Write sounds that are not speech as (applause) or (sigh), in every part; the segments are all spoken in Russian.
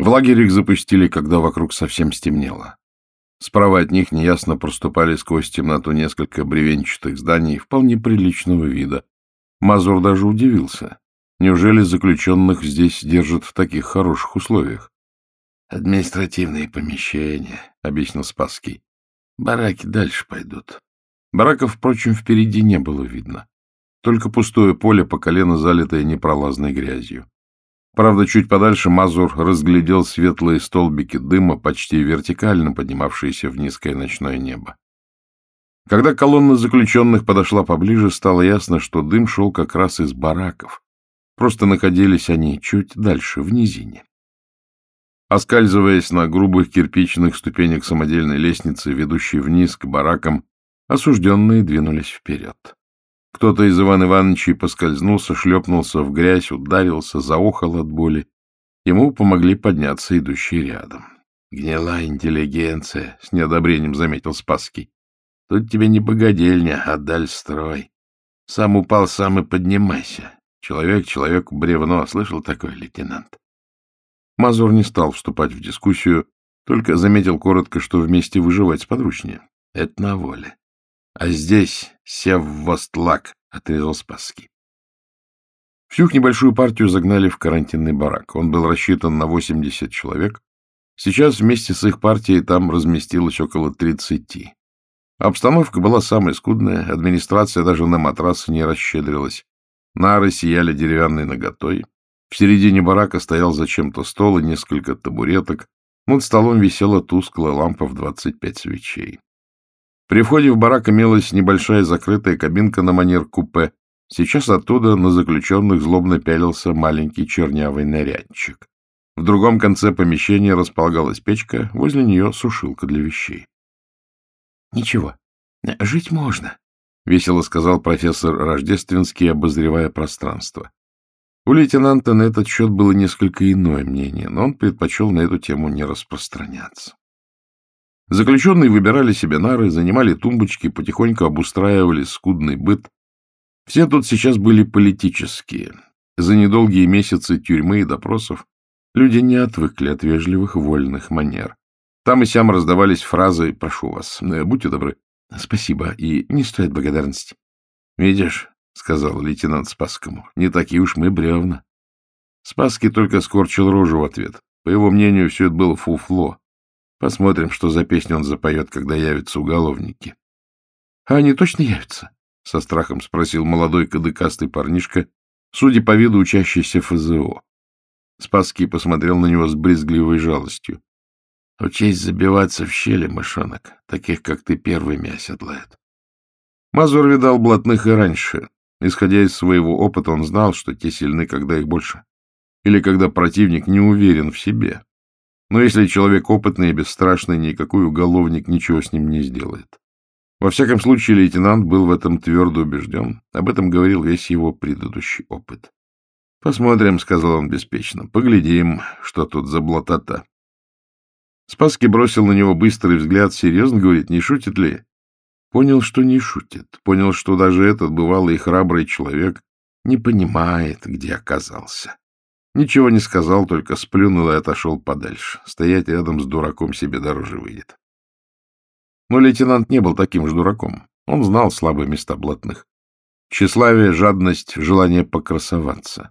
В лагерь их запустили, когда вокруг совсем стемнело. Справа от них неясно проступали сквозь темноту несколько бревенчатых зданий вполне приличного вида. Мазур даже удивился. Неужели заключенных здесь держат в таких хороших условиях? — Административные помещения, — объяснил Спасский. — Бараки дальше пойдут. Бараков, впрочем, впереди не было видно. Только пустое поле, по колено залитое непролазной грязью. Правда, чуть подальше Мазур разглядел светлые столбики дыма, почти вертикально поднимавшиеся в низкое ночное небо. Когда колонна заключенных подошла поближе, стало ясно, что дым шел как раз из бараков, Просто находились они чуть дальше, в низине. Оскальзываясь на грубых кирпичных ступенях самодельной лестницы, ведущей вниз к баракам, осужденные двинулись вперед. Кто-то из Ивана Ивановичей поскользнулся, шлепнулся в грязь, ударился, заохал от боли. Ему помогли подняться идущие рядом. — Гнила интеллигенция, — с неодобрением заметил Спасский. — Тут тебе не богадельня, а даль строй. Сам упал, сам и поднимайся. Человек человеку бревно. Слышал такой лейтенант? Мазур не стал вступать в дискуссию, только заметил коротко, что вместе выживать сподручнее. Это на воле. А здесь сев в востлак, — отрезал Спасский. Всю их небольшую партию загнали в карантинный барак. Он был рассчитан на 80 человек. Сейчас вместе с их партией там разместилось около 30. Обстановка была самая скудная, администрация даже на матрасы не расщедрилась. Нары сияли деревянной наготой. В середине барака стоял зачем-то стол и несколько табуреток. Над столом висела тусклая лампа в двадцать пять свечей. При входе в барак имелась небольшая закрытая кабинка на манер купе. Сейчас оттуда на заключенных злобно пялился маленький чернявый нарядчик. В другом конце помещения располагалась печка, возле нее сушилка для вещей. — Ничего, жить можно, — весело сказал профессор Рождественский, обозревая пространство. У лейтенанта на этот счет было несколько иное мнение, но он предпочел на эту тему не распространяться. Заключенные выбирали себе нары, занимали тумбочки, потихоньку обустраивали скудный быт. Все тут сейчас были политические. За недолгие месяцы тюрьмы и допросов люди не отвыкли от вежливых вольных манер. Там и сям раздавались фразы «Прошу вас, будьте добры, — Спасибо, и не стоит благодарности. — Видишь, — сказал лейтенант Спасскому, — не такие уж мы бревна. Спасский только скорчил рожу в ответ. По его мнению, все это было фуфло. Посмотрим, что за песню он запоет, когда явятся уголовники. — А они точно явятся? — со страхом спросил молодой кадыкастый парнишка, судя по виду учащийся ФЗО. Спасский посмотрел на него с брезгливой жалостью. Учесть забиваться в щели, мышонок, таких, как ты, первыми оседлают. Мазур видал блатных и раньше. Исходя из своего опыта, он знал, что те сильны, когда их больше. Или когда противник не уверен в себе. Но если человек опытный и бесстрашный, никакой уголовник ничего с ним не сделает. Во всяком случае, лейтенант был в этом твердо убежден. Об этом говорил весь его предыдущий опыт. «Посмотрим», — сказал он беспечно. «Поглядим, что тут за блатата». Спаски бросил на него быстрый взгляд, серьезно говорит, не шутит ли? Понял, что не шутит. Понял, что даже этот бывалый и храбрый человек не понимает, где оказался. Ничего не сказал, только сплюнул и отошел подальше. Стоять рядом с дураком себе дороже выйдет. Но лейтенант не был таким же дураком. Он знал слабые места блатных. Тщеславие, жадность, желание покрасоваться.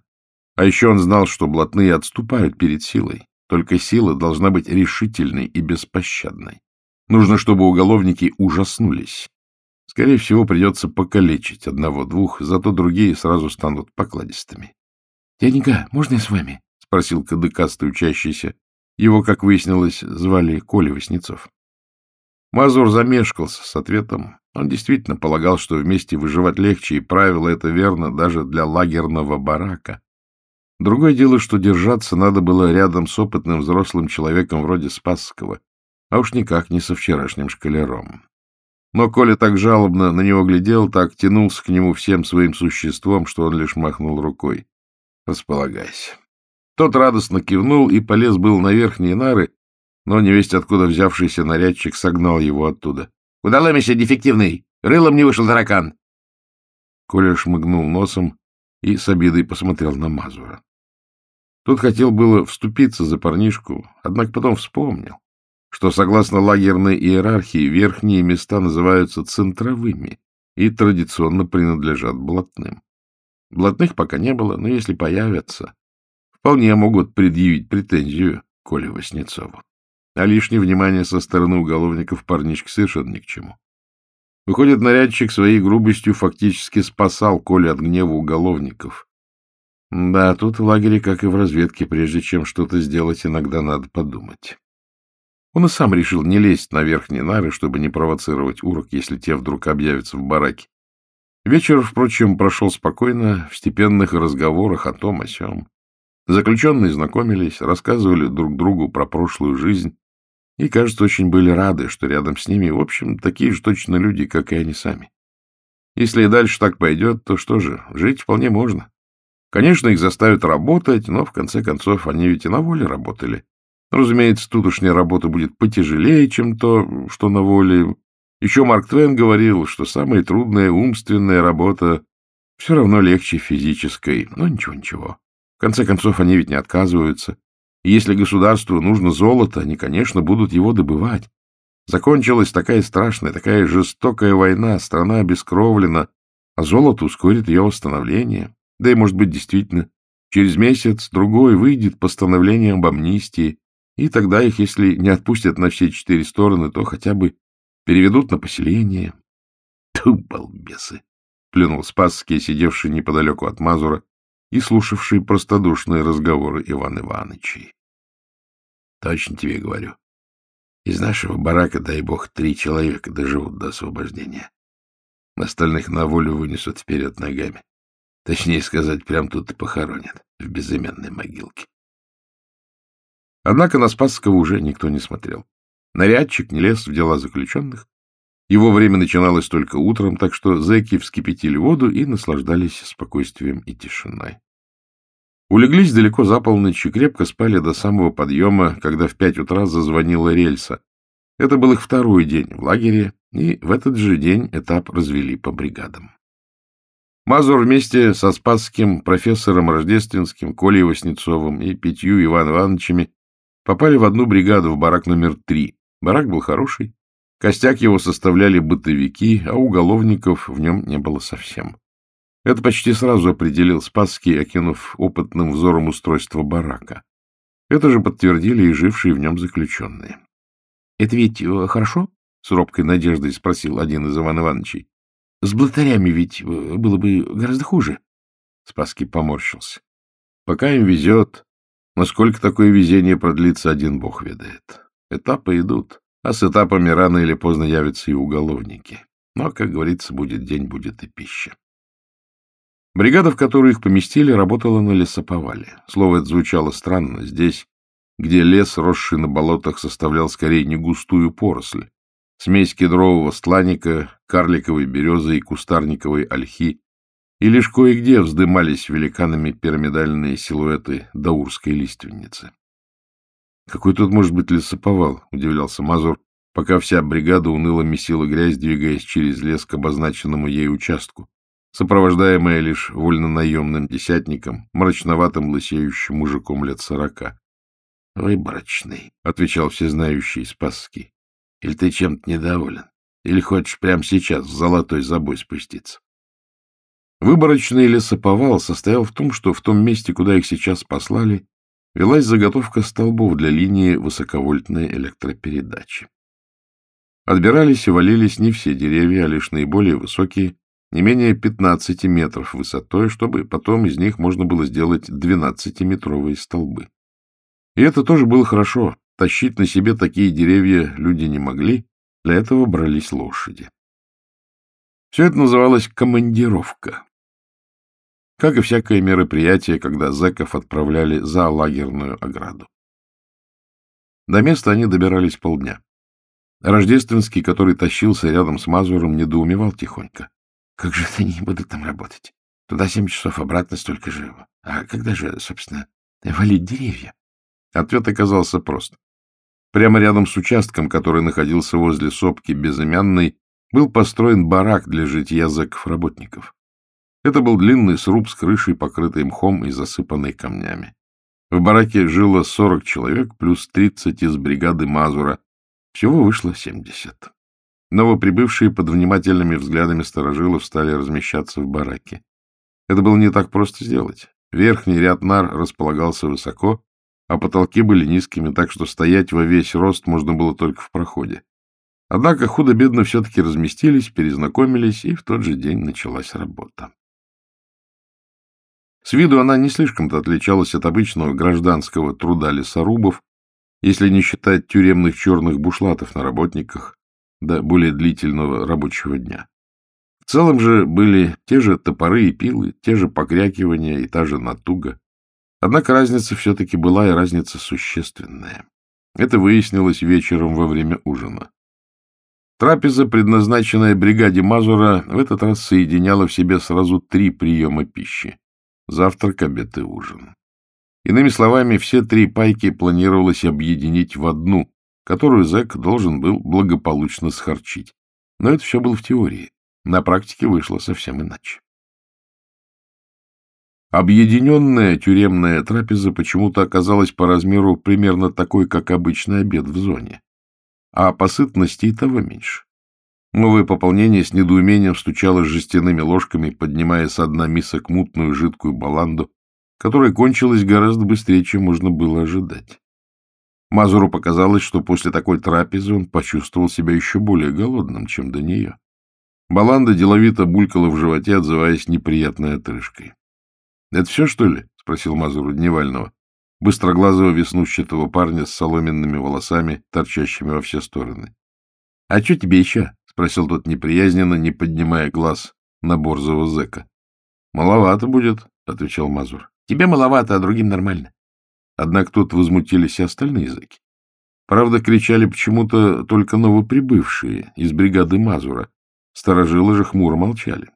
А еще он знал, что блатные отступают перед силой. Только сила должна быть решительной и беспощадной. Нужно, чтобы уголовники ужаснулись. Скорее всего, придется покалечить одного-двух, зато другие сразу станут покладистыми. — Дяденька, можно я с вами? — спросил кадыкастый учащийся. Его, как выяснилось, звали Коля Васнецов. Мазур замешкался с ответом. Он действительно полагал, что вместе выживать легче, и правило это верно даже для лагерного барака. Другое дело, что держаться надо было рядом с опытным взрослым человеком вроде Спасского, а уж никак не со вчерашним шкалером. Но Коля так жалобно на него глядел, так тянулся к нему всем своим существом, что он лишь махнул рукой. «Располагайся». Тот радостно кивнул и полез был на верхние нары, но невесть откуда взявшийся нарядчик согнал его оттуда. — Куда ломишься, дефективный? Рылом не вышел таракан. Коля шмыгнул носом и с обидой посмотрел на Мазура. Тот хотел было вступиться за парнишку, однако потом вспомнил, что, согласно лагерной иерархии, верхние места называются центровыми и традиционно принадлежат блатным. Блатных пока не было, но если появятся, вполне могут предъявить претензию Коле Васнецову. А лишнее внимание со стороны уголовников парнишке совершенно ни к чему. Выходит, нарядчик своей грубостью фактически спасал Колю от гнева уголовников. Да, тут в лагере, как и в разведке, прежде чем что-то сделать, иногда надо подумать. Он и сам решил не лезть на верхние нары, чтобы не провоцировать урок, если те вдруг объявятся в бараке. Вечер, впрочем, прошел спокойно, в степенных разговорах о том, о сём. Заключенные знакомились, рассказывали друг другу про прошлую жизнь и, кажется, очень были рады, что рядом с ними, в общем, такие же точно люди, как и они сами. Если и дальше так пойдет, то что же, жить вполне можно. Конечно, их заставят работать, но, в конце концов, они ведь и на воле работали. Разумеется, тутошняя работа будет потяжелее, чем то, что на воле. Еще Марк Твен говорил, что самая трудная умственная работа все равно легче физической. Но ничего-ничего. В конце концов, они ведь не отказываются. И если государству нужно золото, они, конечно, будут его добывать. Закончилась такая страшная, такая жестокая война, страна обескровлена, а золото ускорит ее восстановление. Да и, может быть, действительно, через месяц-другой выйдет постановление об амнистии, и тогда их, если не отпустят на все четыре стороны, то хотя бы переведут на поселение. (laughs) Ту, балбесы! — плюнул Спасский, сидевший неподалеку от Мазура и слушавший простодушные разговоры Иван Ивановичей. — Точно тебе говорю. Из нашего барака, дай бог, три человека доживут до освобождения. Остальных на волю вынесут вперед ногами. Точнее сказать, прям тут и похоронят, в безымянной могилке. Однако на Спасского уже никто не смотрел. Нарядчик не лез в дела заключенных. Его время начиналось только утром, так что зэки вскипятили воду и наслаждались спокойствием и тишиной. Улеглись далеко за полночь и крепко спали до самого подъема, когда в пять утра зазвонила рельса. Это был их второй день в лагере, и в этот же день этап развели по бригадам. Мазур вместе со Спасским, профессором Рождественским, Колей Васнецовым и пятью Иван Ивановичами попали в одну бригаду в барак номер три. Барак был хороший, костяк его составляли бытовики, а уголовников в нем не было совсем. Это почти сразу определил Спасский, окинув опытным взором устройство барака. Это же подтвердили и жившие в нем заключенные. — Это ведь э, хорошо? — с робкой надеждой спросил один из Иван Ивановичей. — С блатарями ведь э, было бы гораздо хуже. Спасский поморщился. — Пока им везет, Насколько такое везение продлится, один бог ведает. Этапы идут, а с этапами рано или поздно явятся и уголовники. Но, как говорится, будет день, будет и пища. Бригада, в которую их поместили, работала на лесоповале. Слово это звучало странно. Здесь, где лес, росший на болотах, составлял скорее не густую поросль. Смесь кедрового стланника, карликовой березы и кустарниковой ольхи и лишь кое-где вздымались великанами пирамидальные силуэты даурской лиственницы. «Какой тут может быть лесоповал?» — удивлялся Мазур, пока вся бригада уныло месила грязь, двигаясь через лес к обозначенному ей участку, сопровождаемая лишь вольнонаемным десятником, мрачноватым лысеющим мужиком лет сорока. — Выборочный, — отвечал всезнающий Спасский. — Или ты чем-то недоволен? Или хочешь прямо сейчас в золотой забой спуститься? Выборочный лесоповал состоял в том, что в том месте, куда их сейчас послали, велась заготовка столбов для линии высоковольтной электропередачи. Отбирались и валились не все деревья, а лишь наиболее высокие, не менее 15 метров высотой, чтобы потом из них можно было сделать 12-метровые столбы. И это тоже было хорошо. Тащить на себе такие деревья люди не могли, для этого брались лошади. Все это называлось командировка. Как и всякое мероприятие, когда зэков отправляли за лагерную ограду. До места они добирались полдня. Рождественский, который тащился рядом с Мазуром, недоумевал тихонько. Как же они будут там работать? Туда семь часов, обратно столько же. А когда же, собственно, валить деревья? Ответ оказался прост. Прямо рядом с участком, который находился возле сопки Безымянной, был построен барак для житья зэков-работников. Это был длинный сруб с крышей, покрытой мхом и засыпанной камнями. В бараке жило 40 человек плюс 30 из бригады Мазура. Всего вышло 70. Новоприбывшие под внимательными взглядами сторожилов стали размещаться в бараке. Это было не так просто сделать. Верхний ряд нар располагался высоко, а потолки были низкими, так что стоять во весь рост можно было только в проходе. Однако худо-бедно все-таки разместились, перезнакомились, и в тот же день началась работа. С виду она не слишком-то отличалась от обычного гражданского труда лесорубов, если не считать тюремных черных бушлатов на работниках до более длительного рабочего дня. В целом же были те же топоры и пилы, те же покрякивания и та же натуга. Однако разница все-таки была и разница существенная. Это выяснилось вечером во время ужина. Трапеза, предназначенная бригаде Мазура, в этот раз соединяла в себе сразу три приема пищи — завтрак, обед и ужин. Иными словами, все три пайки планировалось объединить в одну, которую зэк должен был благополучно схарчить. Но это все было в теории. На практике вышло совсем иначе. Объединенная тюремная трапеза почему-то оказалась по размеру примерно такой, как обычный обед в зоне а по сытности и того меньше. Новое пополнение с недоумением стучало жестяными ложками, поднимая со дна мисок мутную жидкую баланду, которая кончилась гораздо быстрее, чем можно было ожидать. Мазуру показалось, что после такой трапезы он почувствовал себя еще более голодным, чем до нее. Баланда деловито булькала в животе, отзываясь неприятной отрыжкой. — Это все, что ли? — спросил Мазуру Дневального быстроглазого веснущатого парня с соломенными волосами, торчащими во все стороны. — А что тебе еще? — спросил тот неприязненно, не поднимая глаз на борзого зэка. — Маловато будет, — отвечал Мазур. — Тебе маловато, а другим нормально. Однако тут возмутились и остальные зэки. Правда, кричали почему-то только новоприбывшие из бригады Мазура. Старожилы же хмуро молчали.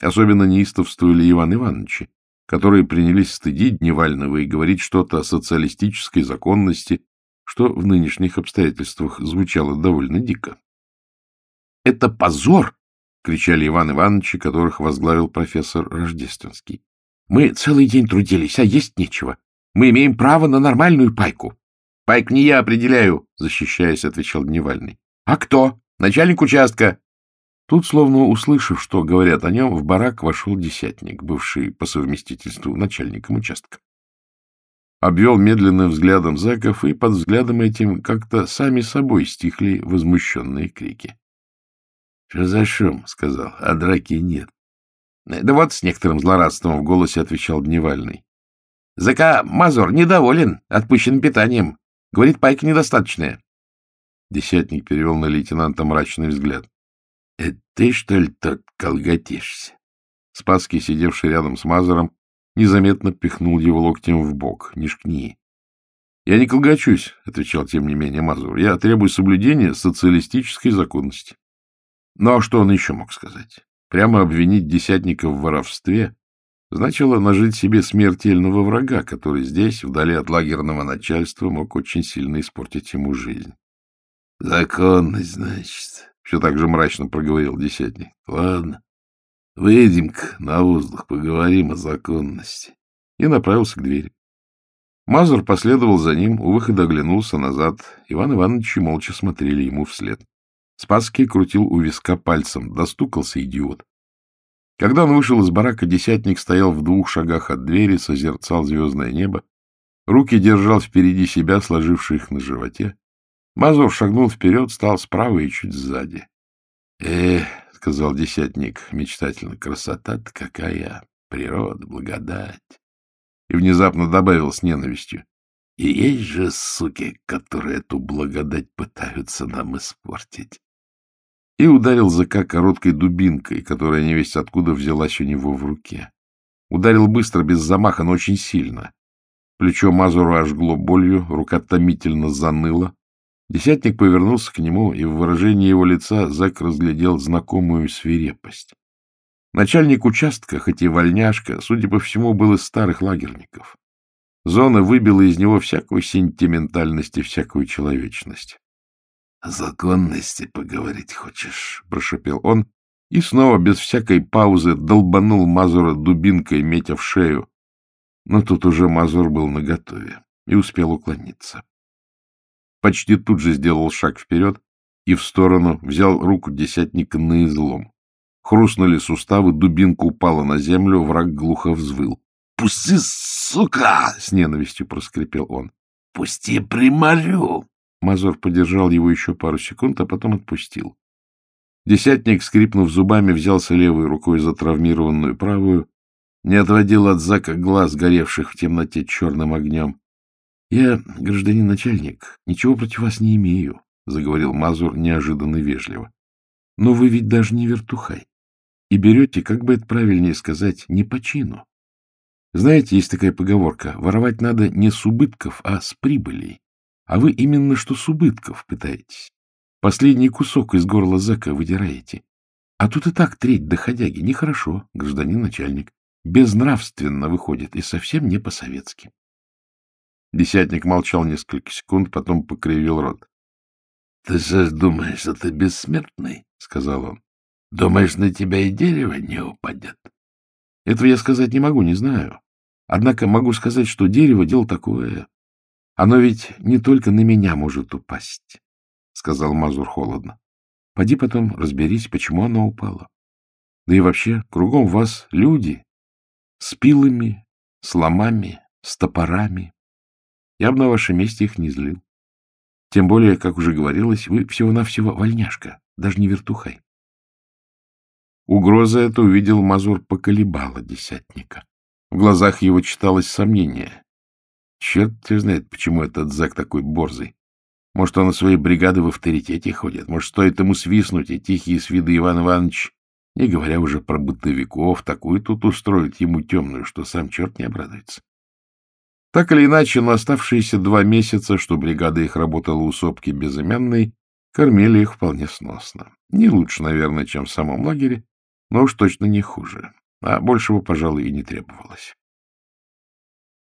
Особенно неистовствовали Иван Ивановичи, которые принялись стыдить Дневального и говорить что-то о социалистической законности, что в нынешних обстоятельствах звучало довольно дико. — Это позор! — кричали Иван Ивановичи, которых возглавил профессор Рождественский. — Мы целый день трудились, а есть нечего. Мы имеем право на нормальную пайку. — Пайк не я определяю, — защищаясь, отвечал Дневальный. — А кто? Начальник участка. Тут, словно услышав, что говорят о нем, в барак вошел десятник, бывший по совместительству начальником участка. Обвел медленным взглядом зэков, и под взглядом этим как-то сами собой стихли возмущенные крики. — Что за шум? — сказал. — А драки нет. — Да вот с некоторым злорадством в голосе отвечал Дневальный. — Зака Мазур недоволен отпущенным питанием. Говорит, пайка недостаточная. Десятник перевел на лейтенанта мрачный взгляд. «Э, — Ты, что ли, тут колготишься? Спасский, сидевший рядом с Мазером, незаметно пихнул его локтем в бок. — Не шкни. — Я не колгачусь, — отвечал тем не менее Мазур. — Я требую соблюдения социалистической законности. Ну а что он еще мог сказать? Прямо обвинить десятника в воровстве значило нажить себе смертельного врага, который здесь, вдали от лагерного начальства, мог очень сильно испортить ему жизнь. — Законность, значит, все так же мрачно проговорил десятник. — Ладно, выйдем-ка на воздух, поговорим о законности. И направился к двери. Мазур последовал за ним, у выхода оглянулся назад. Иван Иванович молча смотрели ему вслед. Спасский крутил у виска пальцем. Достукался идиот. Когда он вышел из барака, десятник стоял в двух шагах от двери, созерцал звездное небо. Руки держал впереди себя, сложившие их на животе. Мазур шагнул вперед, стал справа и чуть сзади. — Эх, — сказал десятник мечтательно, — красота-то какая! Природа, благодать! И внезапно добавил с ненавистью. — И есть же суки, которые эту благодать пытаются нам испортить. И ударил ЗК короткой дубинкой, которая невесть откуда взялась у него в руке. Ударил быстро, без замаха, но очень сильно. Плечо Мазуру ожгло болью, рука томительно заныла, Десятник повернулся к нему, и в выражении его лица Зак разглядел знакомую свирепость. Начальник участка, хоть и вольняшка, судя по всему, был из старых лагерников. Зона выбила из него всякую сентиментальность и всякую человечность. — О законности поговорить хочешь? — прошепел он, и снова, без всякой паузы, долбанул Мазура дубинкой, метя в шею. Но тут уже Мазур был наготове и успел уклониться. Почти тут же сделал шаг вперед и в сторону взял руку десятника на излом. Хрустнули суставы, дубинка упала на землю, враг глухо взвыл. — Пусти, сука! — с ненавистью проскрипел он. — Пусти, приморю! Мазур подержал его еще пару секунд, а потом отпустил. Десятник, скрипнув зубами, взялся левой рукой за травмированную правую, не отводил от Зака глаз, горевших в темноте черным огнем. — Я, гражданин начальник, ничего против вас не имею, — заговорил Мазур неожиданно вежливо. — Но вы ведь даже не вертухай. И берете, как бы это правильнее сказать, не по чину. Знаете, есть такая поговорка, воровать надо не с убытков, а с прибылей. А вы именно что с убытков пытаетесь. Последний кусок из горла зэка выдираете. А тут и так треть доходяги. Нехорошо, гражданин начальник. Безнравственно выходит и совсем не по-советски. Десятник молчал несколько секунд, потом покривил рот. — Ты же думаешь, что ты бессмертный? — сказал он. — Думаешь, на тебя и дерево не упадет? — Этого я сказать не могу, не знаю. Однако могу сказать, что дерево — дело такое. Оно ведь не только на меня может упасть, — сказал Мазур холодно. — Поди потом разберись, почему оно упало. Да и вообще, кругом вас люди с пилами, с ломами, с топорами. Я бы на вашем месте их не злил. Тем более, как уже говорилось, вы всего-навсего вольняшка, даже не вертухай. Угроза эта увидел Мазур поколебала десятника. В глазах его читалось сомнение. Черт тебя знает, почему этот Зак такой борзый. Может, он на своей бригады в авторитете ходит. Может, стоит ему свистнуть, и тихие с вида Иван Иванович, не говоря уже про бытовиков, такую тут устроит ему темную, что сам черт не обрадуется. Так или иначе, но оставшиеся два месяца, что бригада их работала у сопки безымянной, кормили их вполне сносно. Не лучше, наверное, чем в самом лагере, но уж точно не хуже. А большего, пожалуй, и не требовалось.